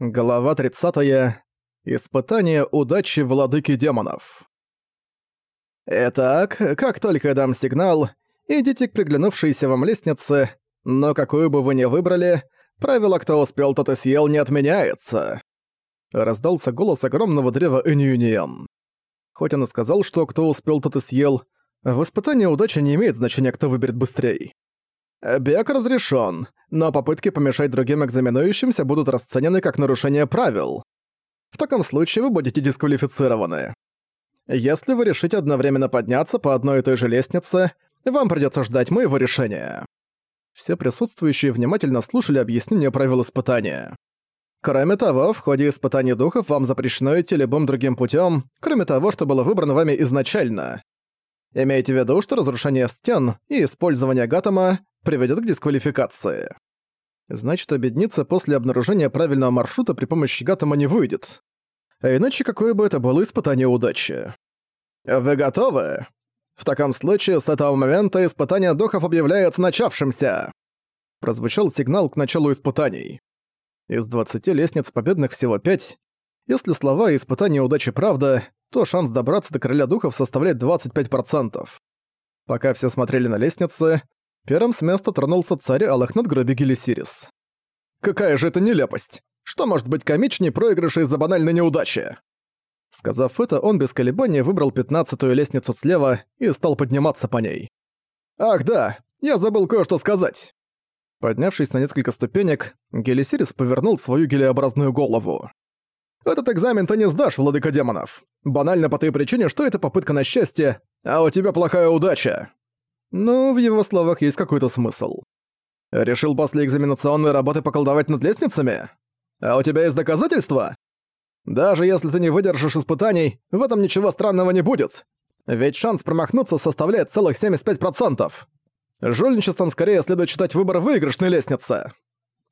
Глава 30. Испытание удачи владыки демонов. Итак, как только я дам сигнал, идите к приглянувшейся вам лестнице, но какую бы вы ни выбрали, правило «кто успел, тот и съел» не отменяется. Раздался голос огромного древа Эньюниен. Хоть он и сказал, что «кто успел, тот и съел», в испытании удачи не имеет значения, кто выберет быстрее. Бег разрешен, но попытки помешать другим экзаменующимся будут расценены как нарушение правил. В таком случае вы будете дисквалифицированы. Если вы решите одновременно подняться по одной и той же лестнице, вам придется ждать моего решения. Все присутствующие внимательно слушали объяснение правил испытания. Кроме того, в ходе испытаний духов вам запрещено идти любым другим путем, кроме того, что было выбрано вами изначально. Имейте в виду, что разрушение стен и использование гатома приведет к дисквалификации. Значит, обедниться после обнаружения правильного маршрута при помощи гатома не выйдет. А иначе какое бы это было испытание удачи. Вы готовы? В таком случае, с этого момента испытание духов объявляется начавшимся. Прозвучал сигнал к началу испытаний. Из 20 лестниц победных всего 5. Если слова «испытание удачи» правда, то шанс добраться до Короля Духов составляет 25%. Пока все смотрели на лестницы, первым с места тронулся царь Аллах над гроби Гелисирис. «Какая же это нелепость! Что может быть комичнее проигрыша из-за банальной неудачи?» Сказав это, он без колебания выбрал пятнадцатую лестницу слева и стал подниматься по ней. «Ах да, я забыл кое-что сказать!» Поднявшись на несколько ступенек, Гелисирис повернул свою гелеобразную голову. Этот экзамен ты не сдашь, владыка демонов. Банально по той причине, что это попытка на счастье, а у тебя плохая удача. Ну, в его словах есть какой-то смысл. Решил после экзаменационной работы поколдовать над лестницами? А у тебя есть доказательства? Даже если ты не выдержишь испытаний, в этом ничего странного не будет. Ведь шанс промахнуться составляет целых 75%. Жульничеством скорее следует считать выбор выигрышной лестницы.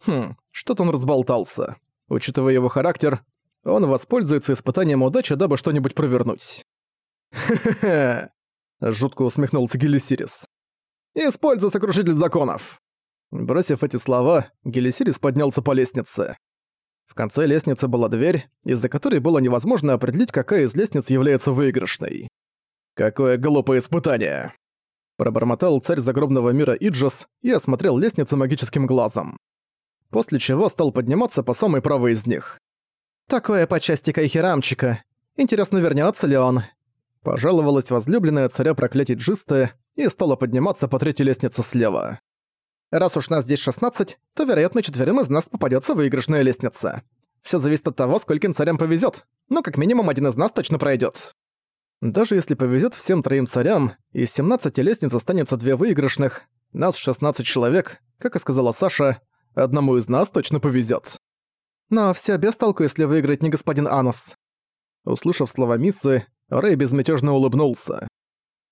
Хм, что-то он разболтался. Учитывая его характер, он воспользуется испытанием удачи, дабы что-нибудь провернуть. «Хе-хе-хе!» — жутко усмехнулся Гелисирис. «Используй сокрушитель законов!» Бросив эти слова, Гелисирис поднялся по лестнице. В конце лестницы была дверь, из-за которой было невозможно определить, какая из лестниц является выигрышной. «Какое глупое испытание!» Пробормотал царь загробного мира Иджас и осмотрел лестницу магическим глазом. После чего стал подниматься по самой правой из них. «Такое по части Кайхирамчика. Интересно, вернется ли он?» Пожаловалась возлюбленная царя проклятий Джисты и стала подниматься по третьей лестнице слева. «Раз уж нас здесь 16, то, вероятно, четверым из нас попадется выигрышная лестница. Все зависит от того, скольким царям повезет, но как минимум один из нас точно пройдет. Даже если повезет всем троим царям, из 17 лестниц останется две выигрышных, нас 16 человек, как и сказала Саша, одному из нас точно повезет. Но все без толку, если выиграет не господин Анус. Услышав слова Миссы, Рэй безмятежно улыбнулся.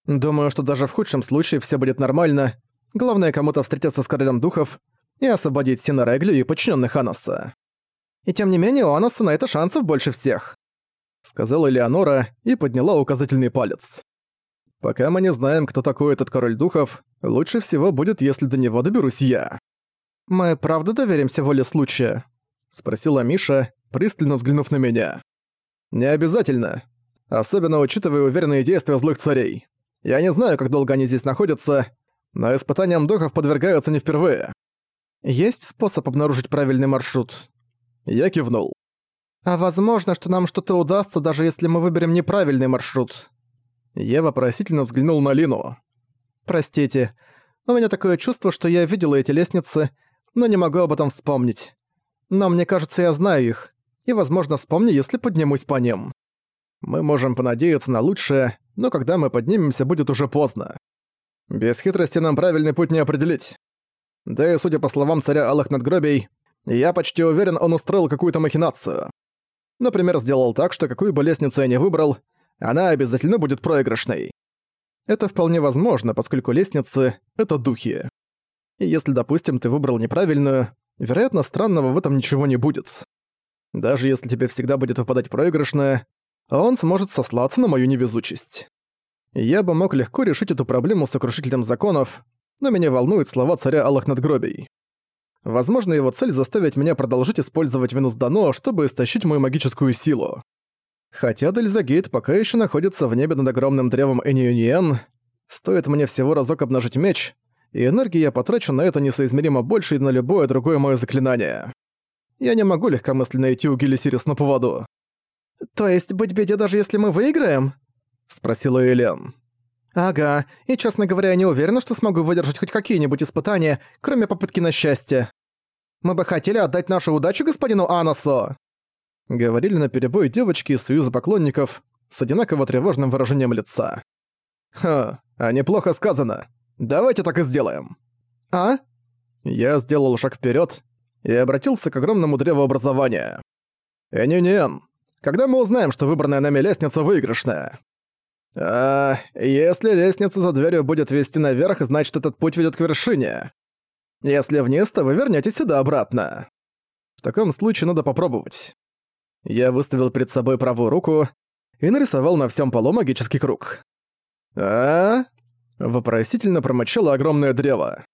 Думаю, что даже в худшем случае все будет нормально. Главное кому-то встретиться с королем духов и освободить Сина Реглю и подчиненных Ануса. И тем не менее, у Ануса на это шансов больше всех. Сказала Леонора и подняла указательный палец. Пока мы не знаем, кто такой этот король духов, лучше всего будет, если до него доберусь я. Мы правда доверимся воле случая? Спросила Миша, пристально взглянув на меня. «Не обязательно. Особенно учитывая уверенные действия злых царей. Я не знаю, как долго они здесь находятся, но испытаниям духов подвергаются не впервые. Есть способ обнаружить правильный маршрут?» Я кивнул. «А возможно, что нам что-то удастся, даже если мы выберем неправильный маршрут?» Я вопросительно взглянул на Лину. «Простите, у меня такое чувство, что я видела эти лестницы, но не могу об этом вспомнить. Но мне кажется, я знаю их. И, возможно, вспомню, если поднимусь по ним. Мы можем понадеяться на лучшее, но когда мы поднимемся, будет уже поздно. Без хитрости нам правильный путь не определить. Да и судя по словам царя Алых Надгробий, я почти уверен, он устроил какую-то махинацию. Например, сделал так, что какую бы лестницу я ни выбрал, она обязательно будет проигрышной. Это вполне возможно, поскольку лестницы — это духи. И если, допустим, ты выбрал неправильную, Вероятно, странного в этом ничего не будет. Даже если тебе всегда будет выпадать проигрышное, он сможет сослаться на мою невезучесть. Я бы мог легко решить эту проблему сокрушителем законов, но меня волнуют слова царя Аллах Надгробий. Возможно, его цель заставить меня продолжить использовать Венус Дано, чтобы истощить мою магическую силу. Хотя Дельзагейт пока еще находится в небе над огромным древом Эниюниен, стоит мне всего разок обнажить меч, и энергии я потрачу на это несоизмеримо больше и на любое другое мое заклинание. Я не могу легкомысленно идти у Гелисирис на поводу. «То есть быть беде даже если мы выиграем?» — спросила Элен. «Ага, и, честно говоря, я не уверена, что смогу выдержать хоть какие-нибудь испытания, кроме попытки на счастье. Мы бы хотели отдать нашу удачу господину Аносу!» Говорили наперебой девочки из Союза поклонников с одинаково тревожным выражением лица. «Ха, а неплохо сказано. Давайте так и сделаем». «А?» Я сделал шаг вперед и обратился к огромному древу образования. «Энюниен, когда мы узнаем, что выбранная нами лестница выигрышная?» «А, если лестница за дверью будет вести наверх, значит этот путь ведет к вершине. Если вниз, то вы вернётесь сюда обратно. В таком случае надо попробовать». Я выставил перед собой правую руку и нарисовал на всем полу магический круг. «А?» — вопросительно промочило огромное древо.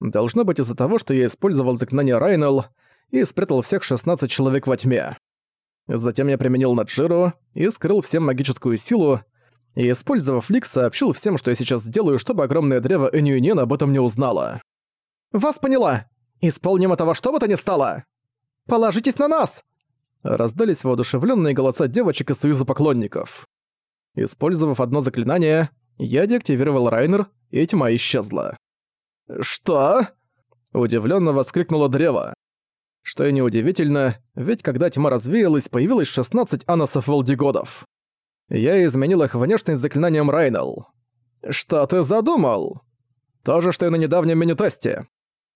Должно быть из-за того, что я использовал заклинание Райнелл и спрятал всех 16 человек во тьме. Затем я применил Наджиру и скрыл всем магическую силу, и, использовав лик, сообщил всем, что я сейчас сделаю, чтобы огромное древо Энюинен об этом не узнало. «Вас поняла! Исполним этого что бы то ни стало! Положитесь на нас!» Раздались воодушевленные голоса девочек из Союза поклонников. Использовав одно заклинание, я деактивировал Райнер, и тьма исчезла. «Что?» – удивленно воскликнуло древо. Что и неудивительно, ведь когда тьма развеялась, появилось 16 аносов Волдигодов. Я изменил их внешность заклинанием Райнелл. «Что ты задумал?» «То же, что и на недавнем мини-тесте.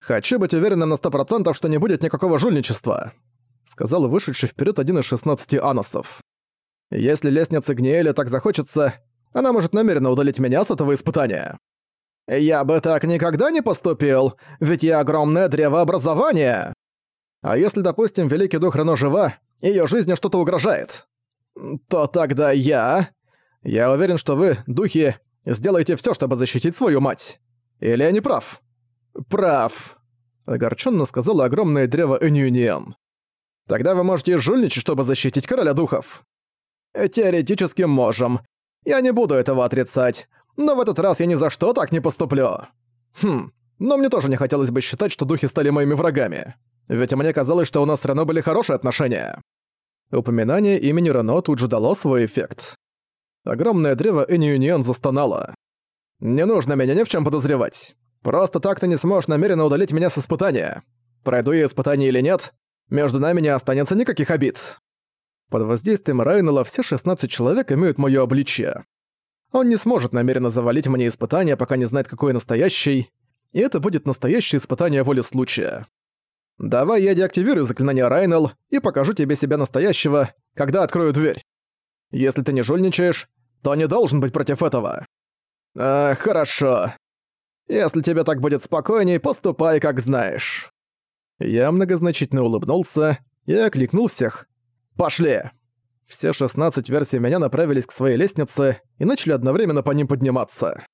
Хочу быть уверенным на сто процентов, что не будет никакого жульничества», сказал вышедший вперед один из 16 аносов. «Если лестница Гниэля так захочется, она может намеренно удалить меня с этого испытания». «Я бы так никогда не поступил, ведь я огромное древообразование!» «А если, допустим, Великий Дух Рено жива, её жизни что-то угрожает?» «То тогда я...» «Я уверен, что вы, духи, сделаете всё, чтобы защитить свою мать. Или я не прав?» «Прав», — огорченно сказала огромное древо Энюниен. «Тогда вы можете жульничать, чтобы защитить короля духов». «Теоретически можем. Я не буду этого отрицать. Но в этот раз я ни за что так не поступлю. Хм, но мне тоже не хотелось бы считать, что духи стали моими врагами. Ведь мне казалось, что у нас с Рено были хорошие отношения. Упоминание имени Рено тут же дало свой эффект. Огромное древо Эньюнион застонало. «Не нужно меня ни в чем подозревать. Просто так ты не сможешь намеренно удалить меня с испытания. Пройду я испытание или нет, между нами не останется никаких обид». Под воздействием Райнелла все 16 человек имеют моё обличье. Он не сможет намеренно завалить мне испытание, пока не знает, какое настоящий, и это будет настоящее испытание воли случая. Давай я деактивирую заклинание Райнелл и покажу тебе себя настоящего, когда открою дверь. Если ты не жульничаешь, то не должен быть против этого. А, хорошо. Если тебе так будет спокойней, поступай, как знаешь. Я многозначительно улыбнулся и окликнул всех. «Пошли!» Все 16 версий меня направились к своей лестнице и начали одновременно по ним подниматься.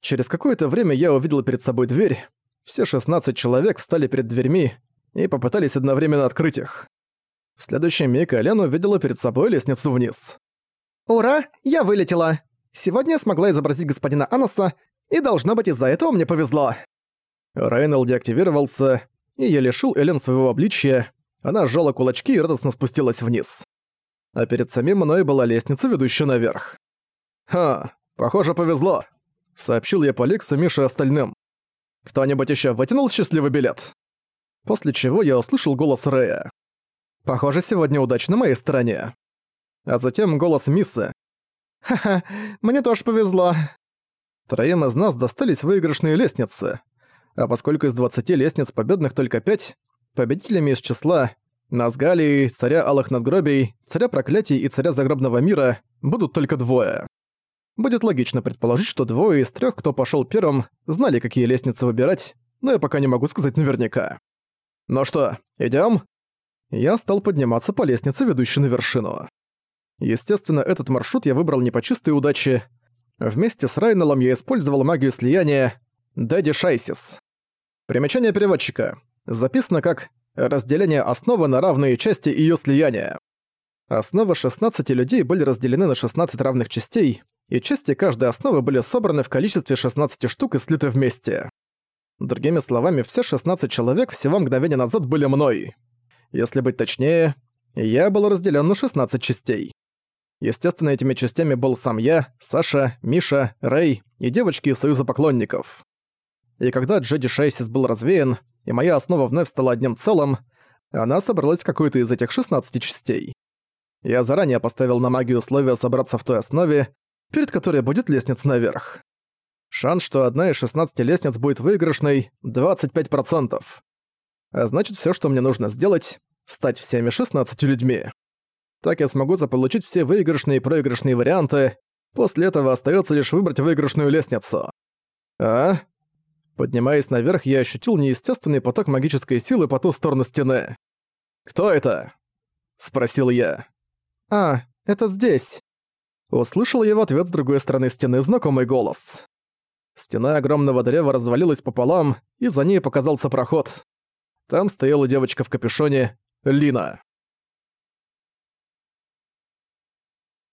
Через какое-то время я увидел перед собой дверь. Все 16 человек встали перед дверьми и попытались одновременно открыть их. В следующий миг Алена увидела перед собой лестницу вниз. «Ура! Я вылетела! Сегодня я смогла изобразить господина Аноса, и должно быть из-за этого мне повезло!» Райнелл деактивировался, и я лишил Элен своего обличия. Она сжала кулачки и радостно спустилась вниз. А перед самим мной была лестница, ведущая наверх. «Ха, похоже, повезло», — сообщил я по Ликсу, Мише и остальным. «Кто-нибудь еще вытянул счастливый билет?» После чего я услышал голос Рэя. «Похоже, сегодня удачно на моей стороне». А затем голос Миссы. «Ха-ха, мне тоже повезло». Троим из нас достались выигрышные лестницы. А поскольку из 20 лестниц победных только 5, победителями из числа Назгалии, царя Алых Надгробий, царя Проклятий и царя Загробного Мира будут только двое. Будет логично предположить, что двое из трех, кто пошел первым, знали, какие лестницы выбирать, но я пока не могу сказать наверняка. Ну что, идем? Я стал подниматься по лестнице, ведущей на вершину. Естественно, этот маршрут я выбрал не по чистой удаче. Вместе с Райнеллом я использовал магию слияния Дэдди Шайсис. Примечание переводчика. Записано как «разделение основы на равные части ее слияния». Основы 16 людей были разделены на 16 равных частей, и части каждой основы были собраны в количестве 16 штук и слиты вместе. Другими словами, все 16 человек всего мгновения назад были мной. Если быть точнее, я был разделен на 16 частей. Естественно, этими частями был сам я, Саша, Миша, Рэй и девочки из Союза Поклонников. И когда Джеди Шейсис был развеян, и моя основа вновь стала одним целым, она собралась в какую-то из этих 16 частей. Я заранее поставил на магию условия собраться в той основе, перед которой будет лестница наверх. Шанс, что одна из 16 лестниц будет выигрышной — 25%. А значит, все, что мне нужно сделать — стать всеми 16 людьми. Так я смогу заполучить все выигрышные и проигрышные варианты, после этого остается лишь выбрать выигрышную лестницу. А? Поднимаясь наверх, я ощутил неестественный поток магической силы по ту сторону стены. «Кто это?» — спросил я. «А, это здесь». Услышал я в ответ с другой стороны стены знакомый голос. Стена огромного древа развалилась пополам, и за ней показался проход. Там стояла девочка в капюшоне, Лина.